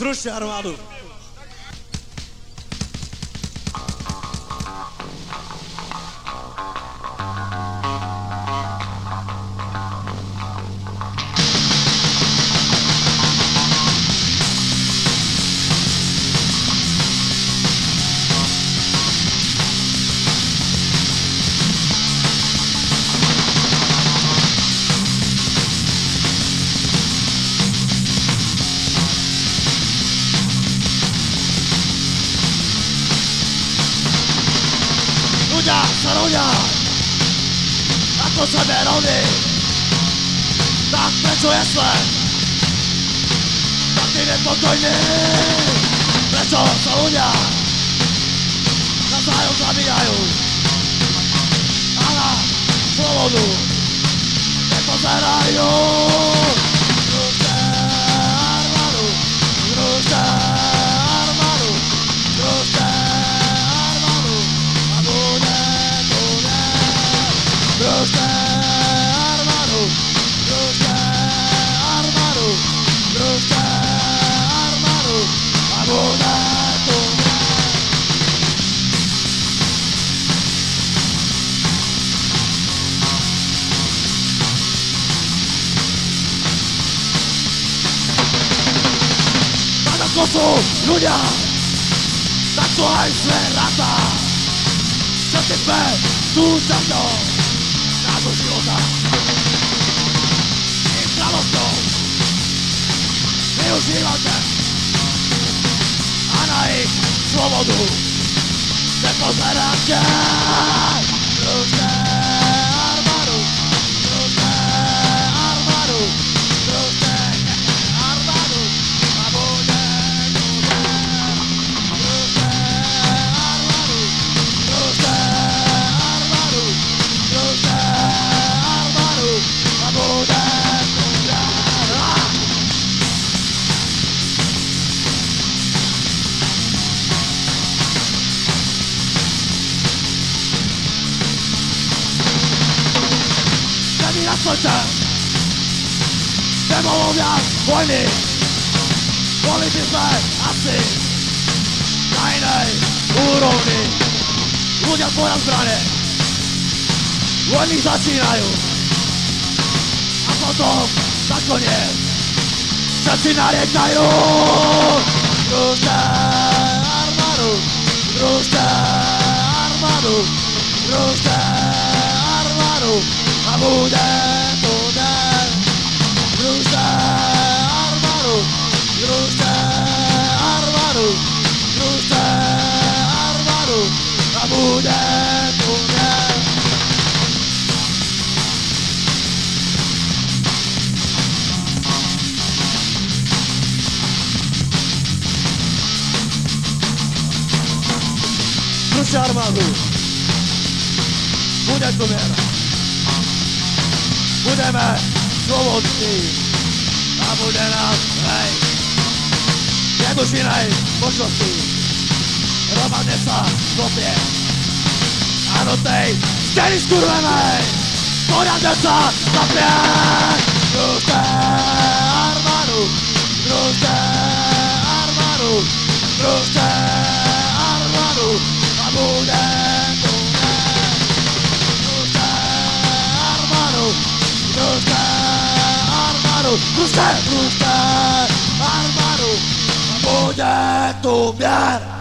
Zrušte armádu. Ľudia sa rodia ako sebe rovní. Tak prečo je svet taký nepokojný? Prečo sa ľudia navzájom zabíjajú? A na slobodu nepozerajú. Sú ľudia, tak sú aj zvieratá. Všetci sme súčasťou nášho života. Ich kráľovskou využívate a na ich slobodu nepozeráte. Zrušte armádu, Svete Nebolo viac vojny. Boli by sme asi Na inej úrovni. Ľudia zboja zbrane. Vojny začínajú. A potom nakoniec Všetci nariekajú. Združte armádu. Združte armádu. Združte armádu. A bude Združte armádu. Bude tu mier Budeme slobodní a bude nás hej. Jak už inej možnosti Hromadne sa kopie rotei zer isturrena e ora da za zapia uka armaru! Trusta armaru! Trusta armaru! Babu den uka armaru! Trusta armaru! Trusta armaru! Babu den tu biar